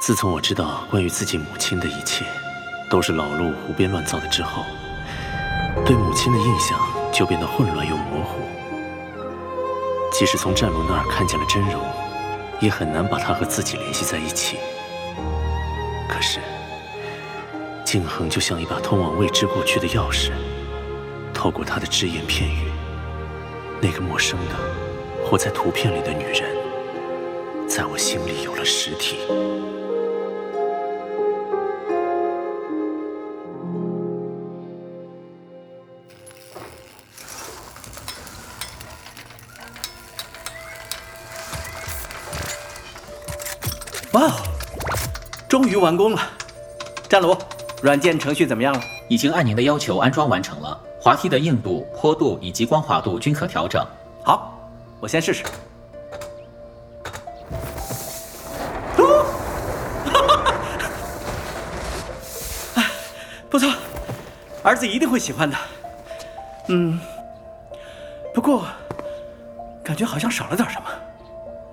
自从我知道关于自己母亲的一切都是老陆胡编乱造的之后，对母亲的印象就变得混乱又模糊。即使从战卢那儿看见了真容，也很难把她和自己联系在一起。可是，静恒就像一把通往未知过去的钥匙，透过他的只言片语，那个陌生的活在图片里的女人，在我心里有了实体。于完工了！战卢，软件程序怎么样了？已经按您的要求安装完成了，滑梯的硬度、坡度以及光滑度均可调整。好，我先试试。不错，儿子一定会喜欢的。嗯，不过感觉好像少了点什么。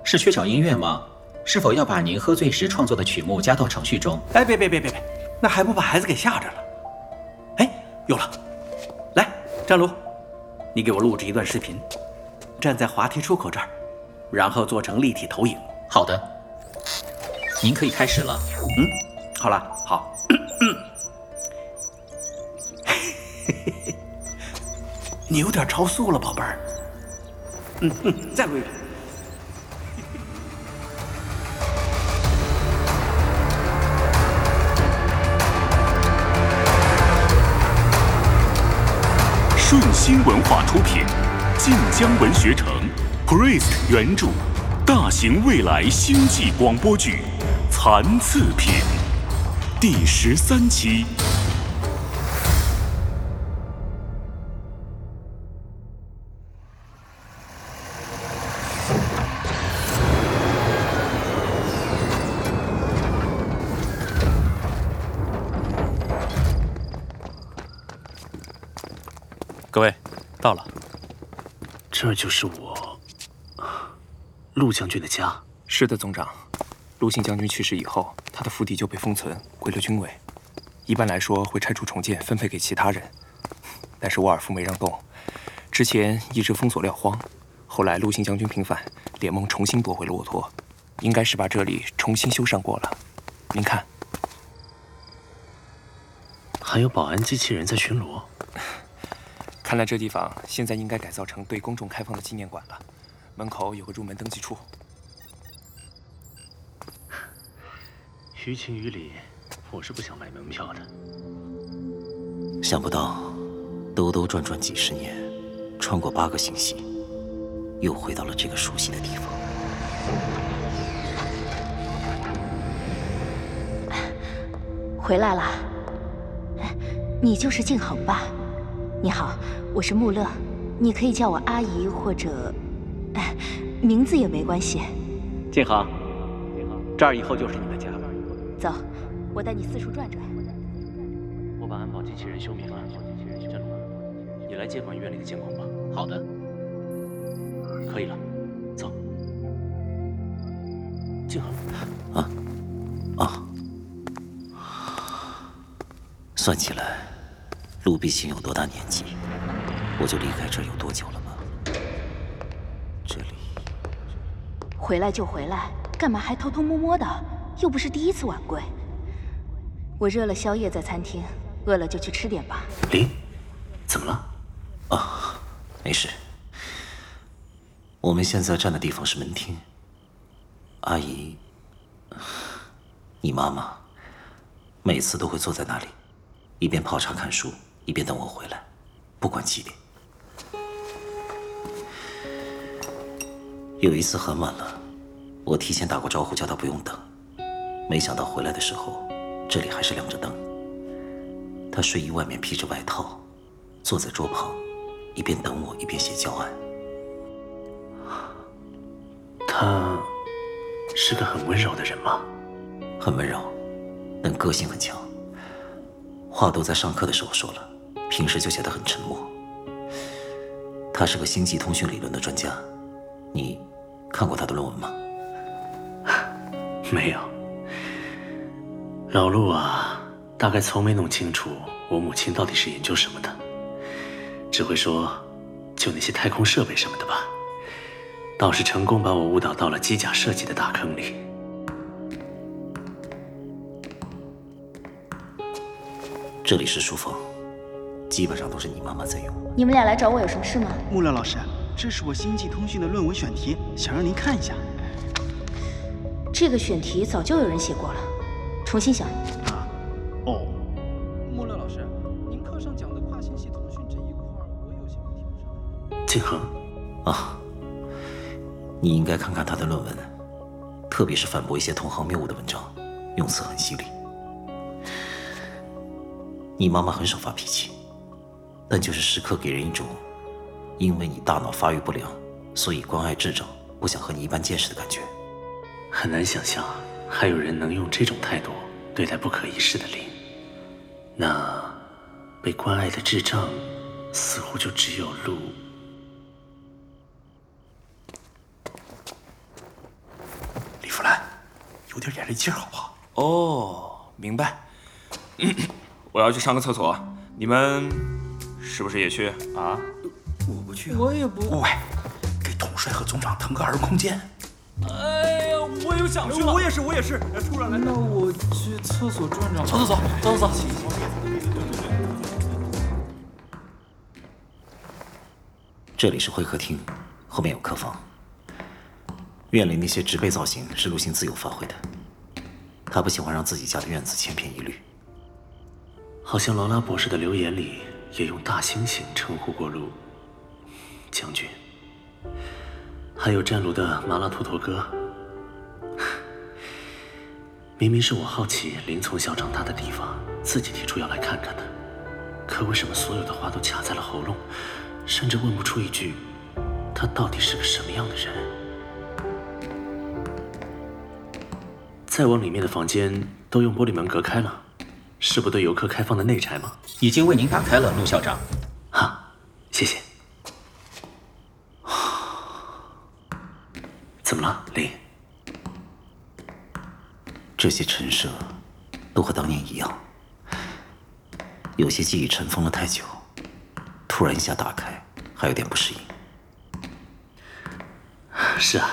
是缺少音乐吗？是否要把您喝醉时创作的曲目加到程序中？哎，别别别别别，那还不把孩子给吓着了？哎，有了！来，战卢，你给我录制一段视频，站在滑梯出口这儿，然后做成立体投影。好的，您可以开始了。嗯，好了，好。你有点超速了，宝贝儿。嗯嗯，再录一遍。顺心文化出品，晋江文学城，Priest 原著，大型未来星际广播剧《残次品》第十三期。这就是我，陆将军的家。是的，总长。陆信将军去世以后，他的府邸就被封存归了军委。一般来说会拆除重建，分配给其他人。但是沃尔夫没让动。之前一直封锁撂荒，后来陆信将军平反，联盟重新夺回了沃托，应该是把这里重新修缮过了。您看，还有保安机器人在巡逻。看来这地方现在应该改造成对公众开放的纪念馆了。门口有个入门登记处。于情于理，我是不想买门票的。想不到，兜兜转转几十年，穿过八个星系，又回到了这个熟悉的地方。回来了，你就是静恒吧？你好，我是穆乐，你可以叫我阿姨或者，哎，名字也没关系。静恒，这儿以后就是你的家了。走，我带你四处转转。我把安保机器人修明了。振龙，你来接管院里的监控吧。好的，可以了，走。静恒，啊啊，算起来，陆必行有多大年纪，我就离开这儿有多久了吗？这里回来就回来，干嘛还偷偷摸摸的？又不是第一次晚归。我热了宵夜在餐厅，饿了就去吃点吧。林，怎么了？啊，没事。我们现在站的地方是门厅。阿姨，你妈妈每次都会坐在那里，一边泡茶看书，一边等我回来，不管几点。有一次很晚了，我提前打过招呼，叫他不用等。没想到回来的时候，这里还是亮着灯。他睡衣外面披着外套，坐在桌旁，一边等我，一边写教案。他是个很温柔的人吗？很温柔，但个性很强。话都在上课的时候说了，平时就显得很沉默。他是个星际通讯理论的专家，你看过他的论文吗？没有。老陆啊，大概从没弄清楚我母亲到底是研究什么的，只会说就那些太空设备什么的吧。倒是成功把我误导到了机甲设计的大坑里。这里是书房，基本上都是你妈妈在用。你们俩来找我有什么事吗？穆勒老师，这是我星际通讯的论文选题，想让您看一下。这个选题早就有人写过了，重新想。啊，哦。穆勒老师，您课上讲的跨星系通讯这一块，我有些问题不是很静恒，啊，你应该看看他的论文，特别是反驳一些同行谬误的文章，用词很犀利。你妈妈很少发脾气，但就是时刻给人一种因为你大脑发育不良，所以关爱智障，不想和你一般见识的感觉。很难想象还有人能用这种态度对待不可一世的灵。那被关爱的智障，似乎就只有路。李福兰，有点眼力劲儿好不好？哦，明白。我要去上个厕所，你们是不是也去啊？我不去、啊，我也不。喂，给统帅和总长腾个二人空间。哎呀，我又想去了。我也是，我也是。突然来，那我去厕所转转。走走走，走走走。这里是会客厅，后面有客房。院里那些植被造型是陆星自由发挥的，他不喜欢让自己家的院子千篇一律。好像劳拉博士的留言里也用大猩猩称呼过陆将军，还有战卢的麻辣兔头哥。明明是我好奇林从小长大的地方，自己提出要来看看的，可为什么所有的话都卡在了喉咙，甚至问不出一句他到底是个什么样的人？再往里面的房间都用玻璃门隔开了。是不对游客开放的内宅吗？已经为您打开了，陆校长。啊，谢谢。怎么了，林？这些陈设都和当年一样，有些记忆尘封了太久，突然一下打开，还有点不适应。是啊，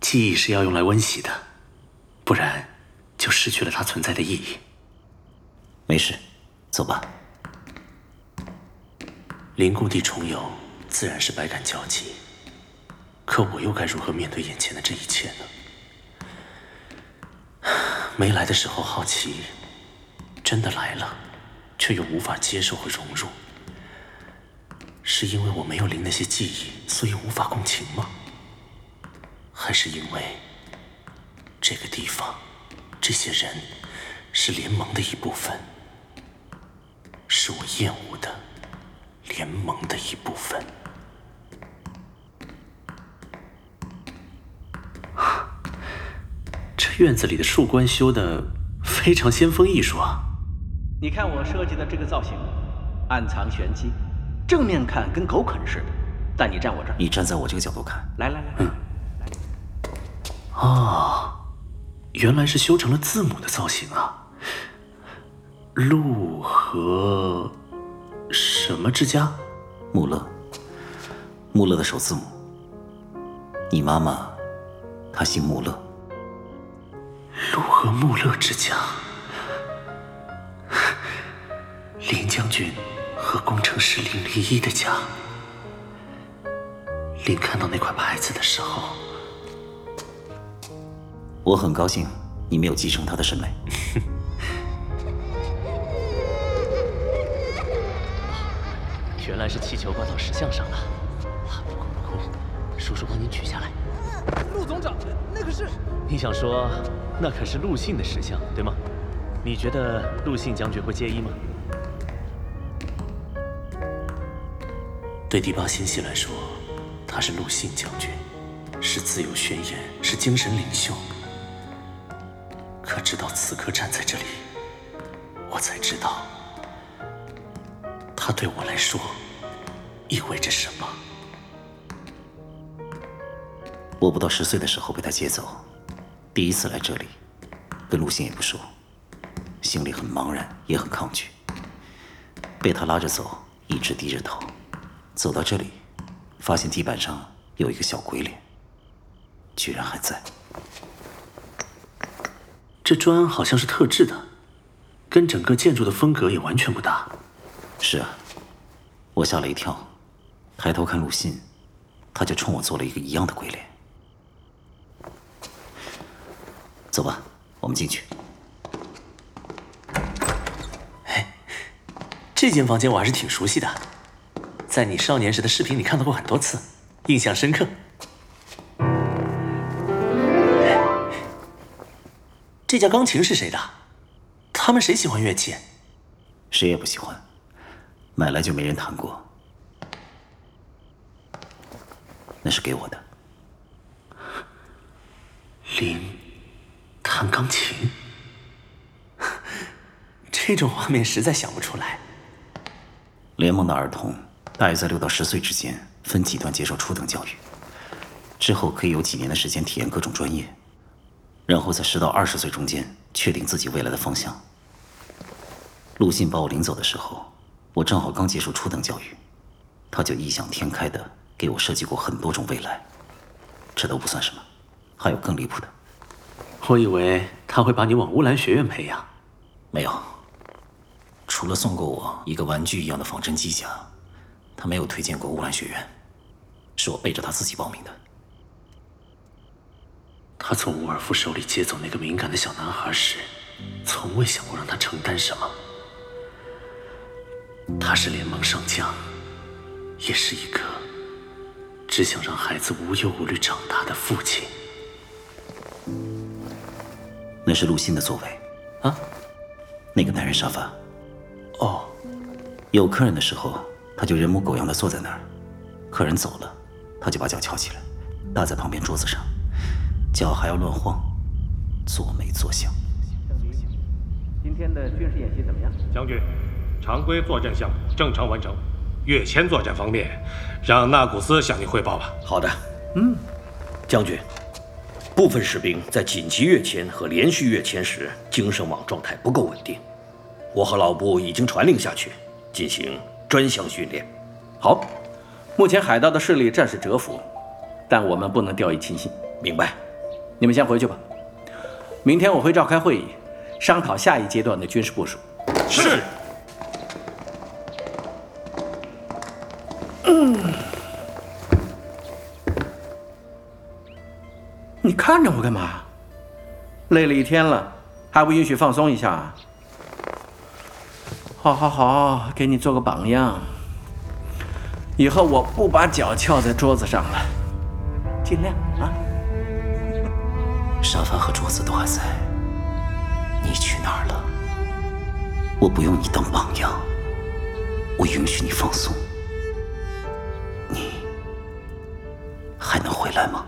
记忆是要用来温习的，不然就失去了它存在的意义。没事，走吧。林故地重游，自然是百感交集。可我又该如何面对眼前的这一切呢？没来的时候好奇，真的来了，却又无法接受和融入。是因为我没有林那些记忆，所以无法共情吗？还是因为这个地方、这些人是联盟的一部分？是我厌恶的联盟的一部分。这院子里的树冠修的非常先锋艺术啊！你看我设计的这个造型，暗藏玄机，正面看跟狗啃似的，但你站我这儿，你站在我这个角度看，来来来，嗯，哦，原来是修成了字母的造型啊！陆和什么之家？穆勒，穆勒的首字母。你妈妈，她姓穆勒。陆和穆勒之家，林将军和工程师林立一的家。林看到那块牌子的时候，我很高兴你没有继承他的审美。原来是气球挂到石像上了，不哭不哭，叔叔帮您取下来。陆总长，那可是……你想说，那可是陆信的石像，对吗？你觉得陆信将军会介意吗？对第八星系来说，他是陆信将军，是自由宣言，是精神领袖。可直到此刻站在这里，我才知道。他对我来说意味着什么？我不到十岁的时候被他接走，第一次来这里，跟陆星也不熟，心里很茫然，也很抗拒。被他拉着走，一直低着头，走到这里，发现地板上有一个小鬼脸，居然还在。这砖好像是特制的，跟整个建筑的风格也完全不搭。是啊，我吓了一跳，抬头看陆信，他就冲我做了一个一样的鬼脸。走吧，我们进去。哎这间房间我还是挺熟悉的，在你少年时的视频里看到过很多次，印象深刻。这架钢琴是谁的？他们谁喜欢乐器？谁也不喜欢，买来就没人弹过。那是给我的。林弹钢琴，这种画面实在想不出来。联盟的儿童大约在六到十岁之间分几段接受初等教育，之后可以有几年的时间体验各种专业，然后在十到二十岁中间确定自己未来的方向。陆信把我领走的时候，我正好刚结束初等教育，他就异想天开的给我设计过很多种未来，这都不算什么，还有更离谱的。我以为他会把你往乌兰学院培养，没有。除了送过我一个玩具一样的仿真机甲，他没有推荐过乌兰学院，是我背着他自己报名的。他从伍尔夫手里接走那个敏感的小男孩时，从未想过让他承担什么。他是联盟上将，也是一个只想让孩子无忧无虑长大的父亲。那是陆欣的座位，啊，那个男人沙发。哦，有客人的时候，他就人模狗样的坐在那儿；客人走了，他就把脚翘起来，搭在旁边桌子上，脚还要乱晃，坐没坐相。今天的军事演习怎么样？将军，常规作战项目正常完成。跃迁作战方面，让纳古斯向你汇报吧。好的。嗯，将军，部分士兵在紧急跃迁和连续跃迁时，精神网状态不够稳定。我和老部已经传令下去，进行专项训练。好，目前海盗的势力暂时蛰伏，但我们不能掉以轻心。明白。你们先回去吧。明天我会召开会议，商讨下一阶段的军事部署。是。看着我干嘛？累了一天了，还不允许放松一下？好，好，好，给你做个榜样。以后我不把脚翘在桌子上了，尽量啊。沙发和桌子都还在，你去哪儿了？我不用你当榜样，我允许你放松。你还能回来吗？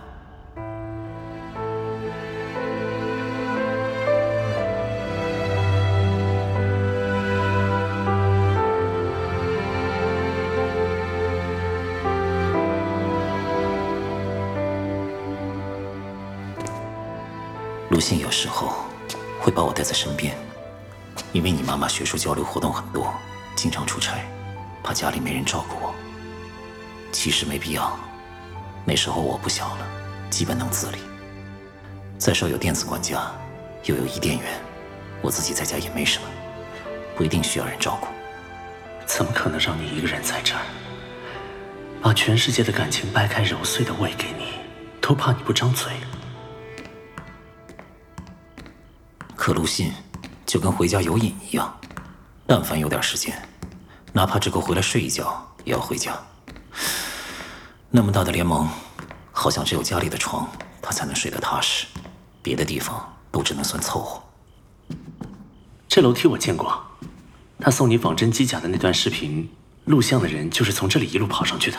信有时候会把我带在身边，因为你妈妈学术交流活动很多，经常出差，怕家里没人照顾我。其实没必要，那时候我不小了，基本能自理。再说有电子管家，又有伊甸园，我自己在家也没什么，不一定需要人照顾。怎么可能让你一个人在这儿，把全世界的感情掰开揉碎的喂给你，都怕你不张嘴？可陆信就跟回家有瘾一样，但凡有点时间，哪怕只够回来睡一觉，也要回家。那么大的联盟，好像只有家里的床他才能睡得踏实，别的地方都只能算凑合。这楼梯我见过，他送你仿真机甲的那段视频，录像的人就是从这里一路跑上去的。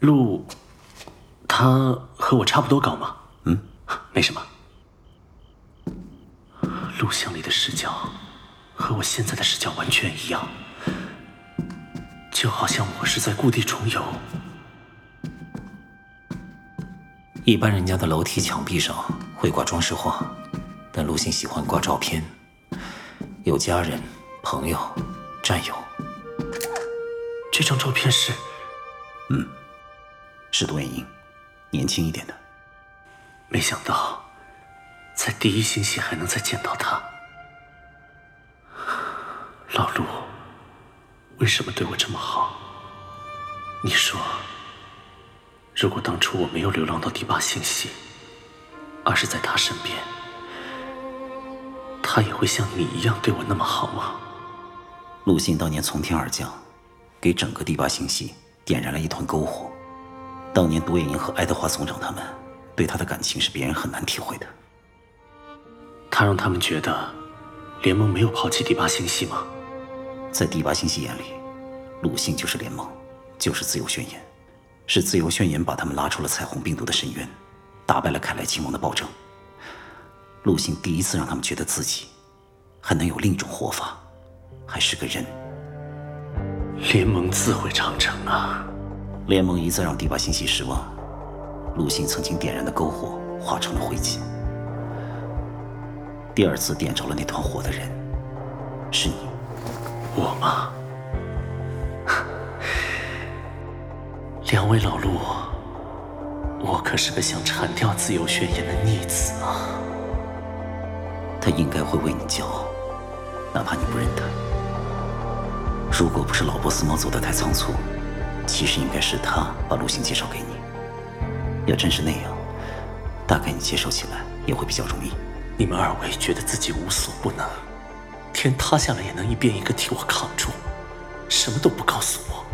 路，他和我差不多高吗？嗯，没什么。录像里的视角和我现在的视角完全一样，就好像我是在故地重游。一般人家的楼梯墙壁上会挂装饰画，但陆星喜欢挂照片，有家人、朋友、战友。这张照片是……嗯，是杜艳英，年轻一点的。没想到，在第一星系还能再见到他。老陆，为什么对我这么好？你说，如果当初我没有流浪到第八星系，而是在他身边，他也会像你一样对我那么好吗？陆信当年从天而降，给整个第八星系点燃了一团篝火。当年独眼鹰和爱德华总长他们对他的感情是别人很难体会的。他让他们觉得联盟没有抛弃第八星系吗？在第八星系眼里，陆信就是联盟。就是自由宣言，是自由宣言把他们拉出了彩虹病毒的深渊，打败了凯莱亲王的暴政。陆信第一次让他们觉得自己还能有另一种活法，还是个人。联盟自毁长城啊！联盟一再让第八星系失望，陆信曾经点燃的篝火化成了灰烬。第二次点着了那团火的人，是你，我吗？两位老陆，我可是个想铲掉自由宣言的逆子啊！他应该会为你骄傲，哪怕你不认他。如果不是老波斯猫走得太仓促，其实应该是他把陆星介绍给你。要真是那样，大概你接受起来也会比较容易。你们二位觉得自己无所不能，天塌下来也能一边一个替我扛住，什么都不告诉我。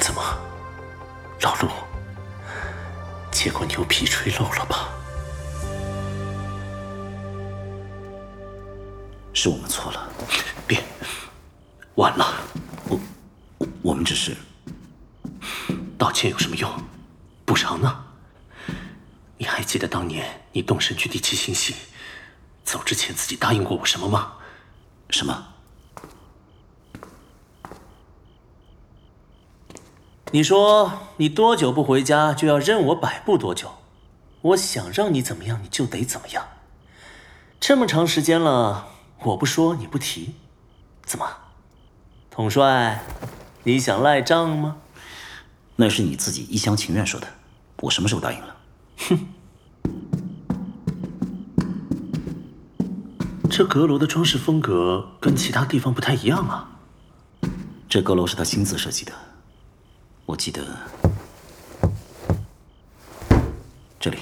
怎么，老陆？结果牛皮吹漏了吧？是我们错了，别，晚了。我，我们只是道歉有什么用？补偿呢？你还记得当年你动身去第七星系，走之前自己答应过我什么吗？什么？你说你多久不回家就要任我摆布多久，我想让你怎么样你就得怎么样。这么长时间了，我不说你不提，怎么，统帅，你想赖账吗？那是你自己一厢情愿说的，我什么时候答应了？哼，这阁楼的装饰风格跟其他地方不太一样啊。这阁楼是他亲自设计的。我记得这里，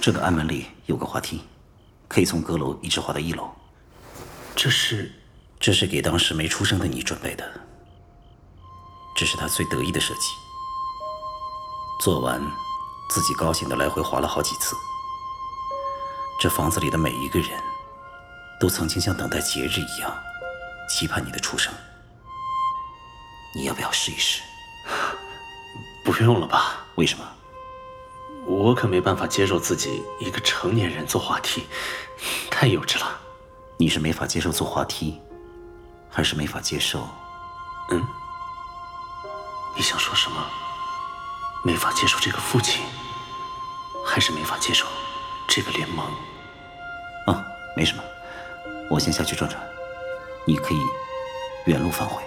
这个暗门里有个滑梯，可以从阁楼一直滑到一楼。这是，这是给当时没出生的你准备的，这是他最得意的设计。做完，自己高兴的来回滑了好几次。这房子里的每一个人，都曾经像等待节日一样，期盼你的出生。你要不要试一试？不用了吧？为什么？我可没办法接受自己一个成年人坐滑梯，太幼稚了。你是没法接受坐滑梯，还是没法接受？嗯？你想说什么？没法接受这个父亲，还是没法接受这个联盟？啊，没什么，我先下去转转，你可以原路返回。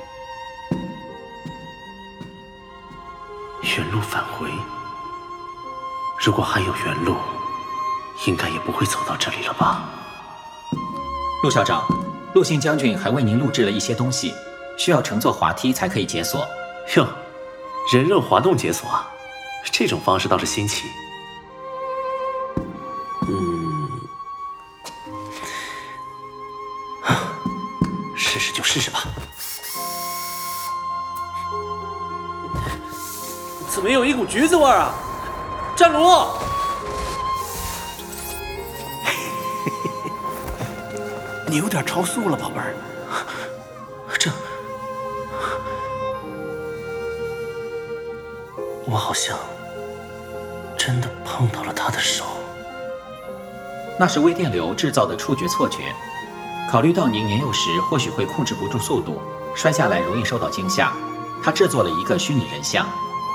原路返回。如果还有原路，应该也不会走到这里了吧？陆校长，陆信将军还为您录制了一些东西，需要乘坐滑梯才可以解锁。哟，人肉滑动解锁啊，这种方式倒是新奇。嗯，试试就试试吧。怎么有一股橘子味儿啊？战卢，你有点超速了，宝贝儿。这，我好像真的碰到了他的手。那是微电流制造的触觉错觉。考虑到您年幼时或许会控制不住速度，摔下来容易受到惊吓，他制作了一个虚拟人像。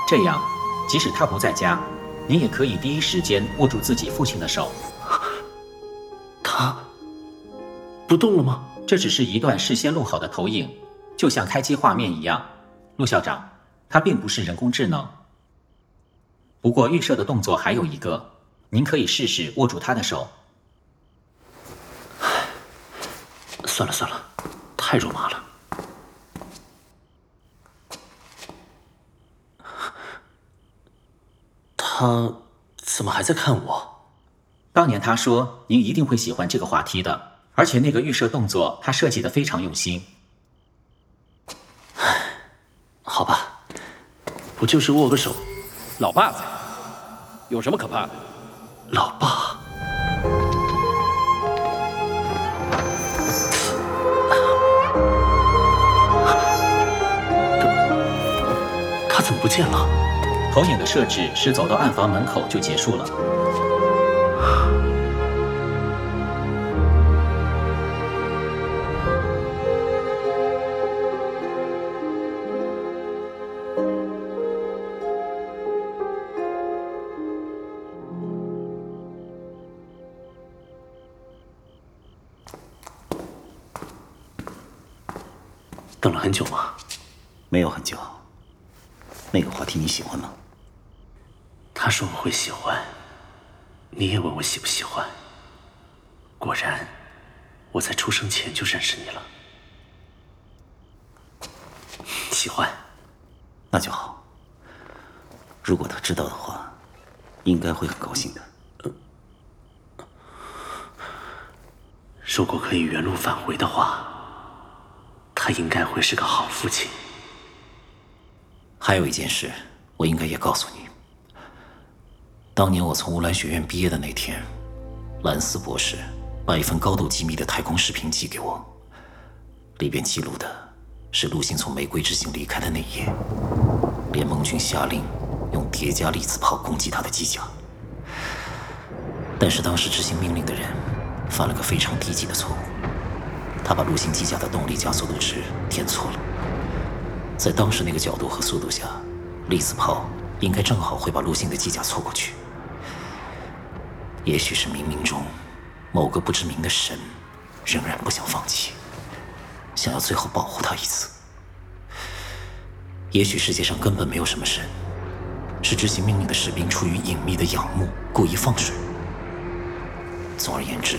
这样，即使他不在家，您也可以第一时间握住自己父亲的手。他不动了吗？这只是一段事先录好的投影，就像开机画面一样。陆校长，他并不是人工智能。不过预设的动作还有一个，您可以试试握住他的手。算了算了，太肉麻了。他怎么还在看我？当年他说您一定会喜欢这个滑梯的，而且那个预设动作他设计的非常用心。好吧，不就是握个手？老爸在，有什么可怕的？老爸，他怎么不见了？投影的设置是走到暗房门口就结束了。很久吗？没有很久。那个话题你喜欢吗？他说我会喜欢，你也问我喜不喜欢。果然，我在出生前就认识你了。喜欢，那就好。如果他知道的话，应该会很高兴的。如果可以原路返回的话，他应该会是个好父亲。还有一件事，我应该也告诉你。当年我从乌兰学院毕业的那天，兰斯博士把一份高度机密的太空视频寄给我，里边记录的是陆星从玫瑰之星离开的那夜，联盟军下令用叠加粒子炮攻击他的机甲，但是当时执行命令的人犯了个非常低级的错误，他把陆星机甲的动力加速度值填错了。在当时那个角度和速度下，粒子炮应该正好会把陆星的机甲错过去。也许是冥冥中某个不知名的神，仍然不想放弃，想要最后保护他一次。也许世界上根本没有什么神，是执行命令的士兵出于隐秘的仰慕，故意放水。总而言之，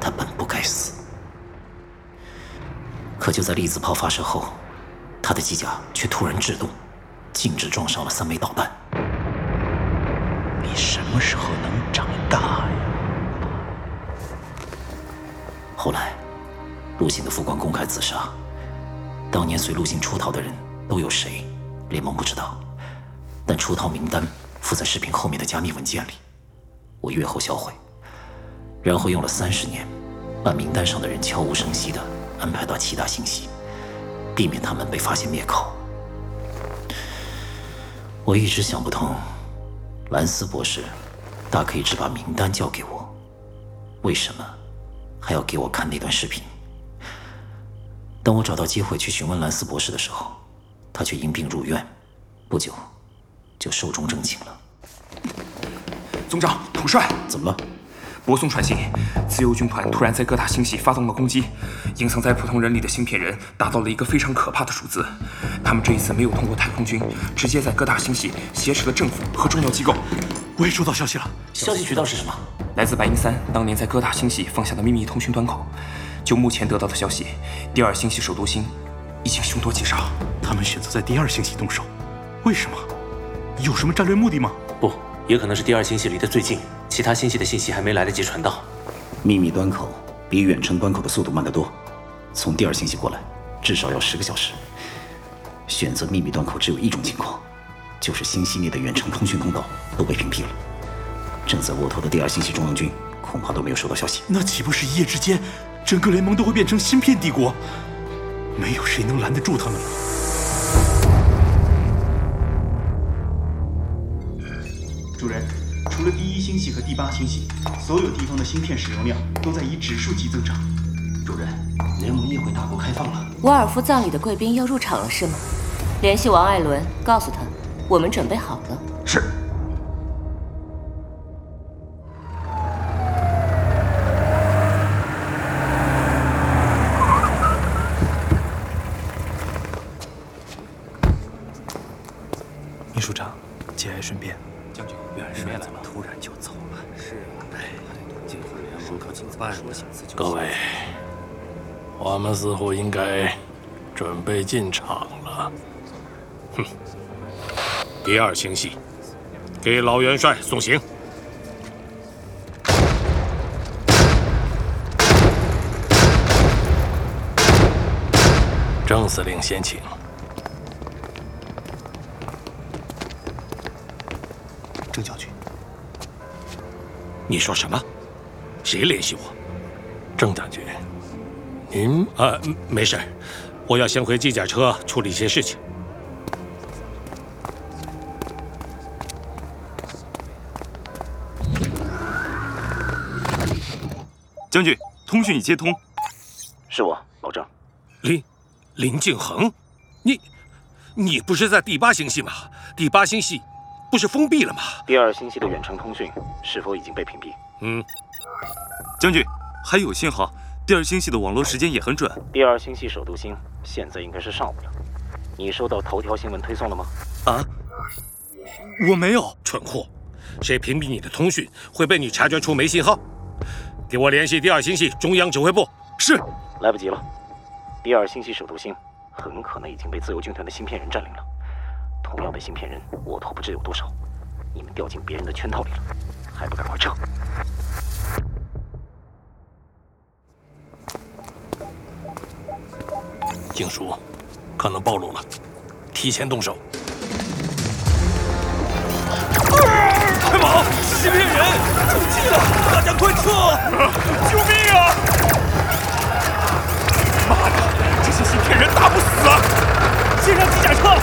他本不该死。可就在粒子炮发射后，他的机甲却突然制动，径直撞上了三枚导弹。你什么时候能长大呀？后来，陆行的副官公开自杀。当年随陆行出逃的人都有谁？联盟不知道，但出逃名单附在视频后面的加密文件里。我阅后销毁，然后用了三十年，把名单上的人悄无声息地安排到其他星系，避免他们被发现灭口。我一直想不通，兰斯博士大可以只把名单交给我，为什么还要给我看那段视频？当我找到机会去询问兰斯博士的时候，他却因病入院，不久就寿终正寝了。总长，统帅，怎么了？博松传信，自由军团突然在各大星系发动了攻击，隐藏在普通人里的芯片人达到了一个非常可怕的数字。他们这一次没有通过太空军，直接在各大星系挟持了政府和重要机构。我也收到消息了，消息渠道是什么？来自白银三当年在各大星系放下的秘密通讯端口。就目前得到的消息，第二星系首都星已经凶多吉少。他们选择在第二星系动手，为什么？有什么战略目的吗？不，也可能是第二星系离得最近，其他星系的信息还没来得及传到。秘密端口比远程端口的速度慢得多，从第二星系过来至少要十个小时。选择秘密端口只有一种情况，就是星系内的远程通讯通道都被屏蔽了。正在窝头的第二星系中央军恐怕都没有收到消息。那岂不是一夜之间，整个联盟都会变成芯片帝国？没有谁能拦得住他们了。除了第一星系和第八星系，所有地方的芯片使用量都在以指数级增长。主任，联盟议会大国开放了。沃尔夫葬礼的贵宾要入场了，是吗？联系王艾伦，告诉他，我们准备好了。是。备进场了。哼，第二星系，给老元帅送行。郑司令先请。郑将军，你说什么？谁联系我？郑将军，您啊，没事，我要先回机甲车处理一些事情。将军，通讯已接通。是我，老郑。林林敬恒，你你不是在第八星系吗？第八星系不是封闭了吗？第二星系的远程通讯是否已经被屏蔽？嗯，将军还有信号。第二星系的网络时间也很准。第二星系首都星现在应该是上午了。你收到头条新闻推送了吗？啊，我没有。蠢货，谁屏蔽你的通讯会被你察觉出没信号？给我联系第二星系中央指挥部。是。来不及了。第二星系首都星很可能已经被自由军团的芯片人占领了。同样的芯片人，我头不知有多少。你们掉进别人的圈套里了，还不赶快撤！警署可能暴露了，提前动手。快跑！芯片人中计了，大家快撤！救命啊！妈的，这些芯片人打不死啊！先让机甲车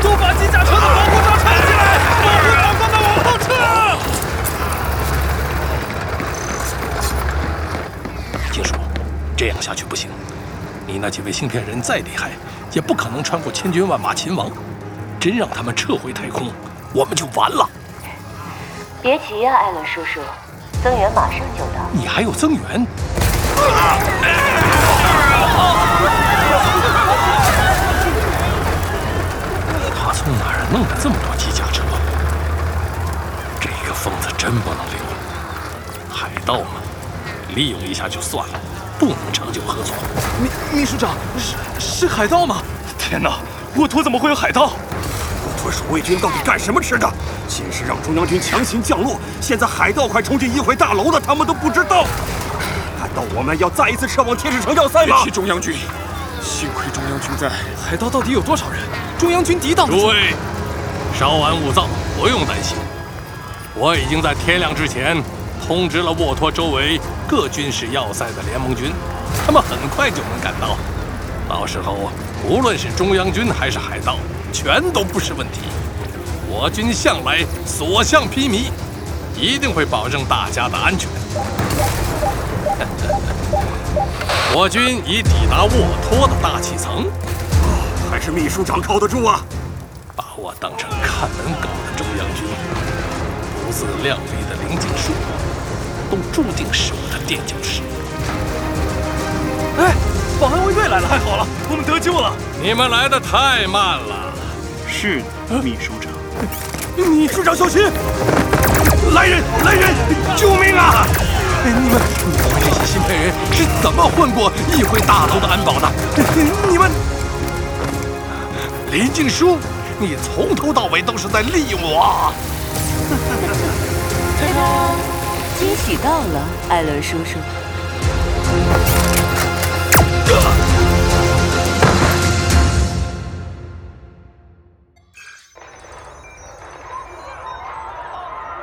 都把机甲车的防护罩拆下来，防护罩刚刚往后撤。警署，这样下去不行。你那几位芯片人再厉害，也不可能穿过千军万马秦王。真让他们撤回太空，我们就完了。别急呀，艾伦叔叔，增援马上就到。你还有增援？他从哪儿弄的这么多机甲车？这个疯子真不能留。海盗嘛，利用一下就算了。不能长久合作。秘秘书长是是海盗吗？天哪，沃托怎么会有海盗？沃托守卫军到底干什么吃的？先是让中央军强行降落，现在海盗快冲进议会大楼了，他们都不知道。难道我们要再一次撤往天使城要塞吗？别提中央军，幸亏中央军在。海盗到底有多少人？中央军抵挡诸位，稍安勿躁，不用担心。我已经在天亮之前。通知了沃托周围各军事要塞的联盟军，他们很快就能赶到。到时候，无论是中央军还是海盗，全都不是问题。我军向来所向披靡，一定会保证大家的安全。我军已抵达沃托的大气层，还是秘书长靠得住啊！把我当成看门狗的中央军，不自量力的林景树。都注定是我的垫脚石。哎，保安卫队来了，太好了，我们得救了！你们来的太慢了。是秘书长。秘书长小心！来人，来人，救命啊！你们，你们这些新派人是怎么混过议会大楼的安保的？你们，林静书，你从头到尾都是在利用我。惊喜到了，艾伦叔叔。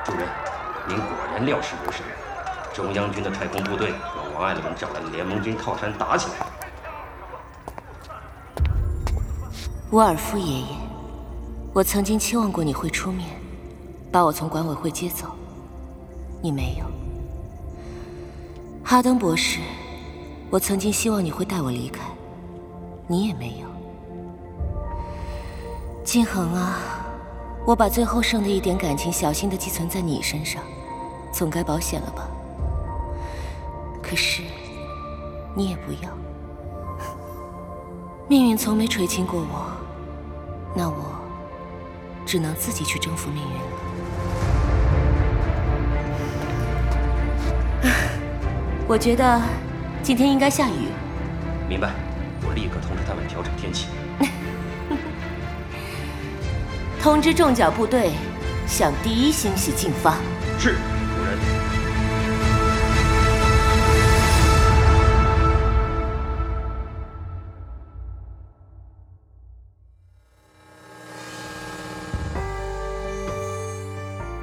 主任，您果然料事如神。中央军的太空部队和王爱伦找来联盟军靠山打起来了。沃尔夫爷爷，我曾经期望过你会出面，把我从管委会接走。你没有，哈登博士，我曾经希望你会带我离开，你也没有。金恒啊，我把最后剩的一点感情小心的寄存在你身上，总该保险了吧？可是，你也不要。命运从没垂青过我，那我只能自己去征服命运了。我觉得今天应该下雨。明白，我立刻通知他们调整天气。通知重甲部队向第一星系进发。是，主人。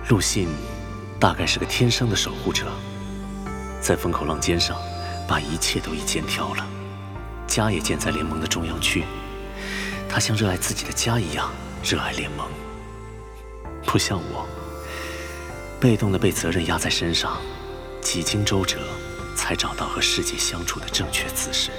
陆信大概是个天生的守护者，在风口浪尖上，把一切都一肩挑了。家也建在联盟的中央区，他像热爱自己的家一样热爱联盟，不像我，被动的被责任压在身上，几经周折才找到和世界相处的正确姿势。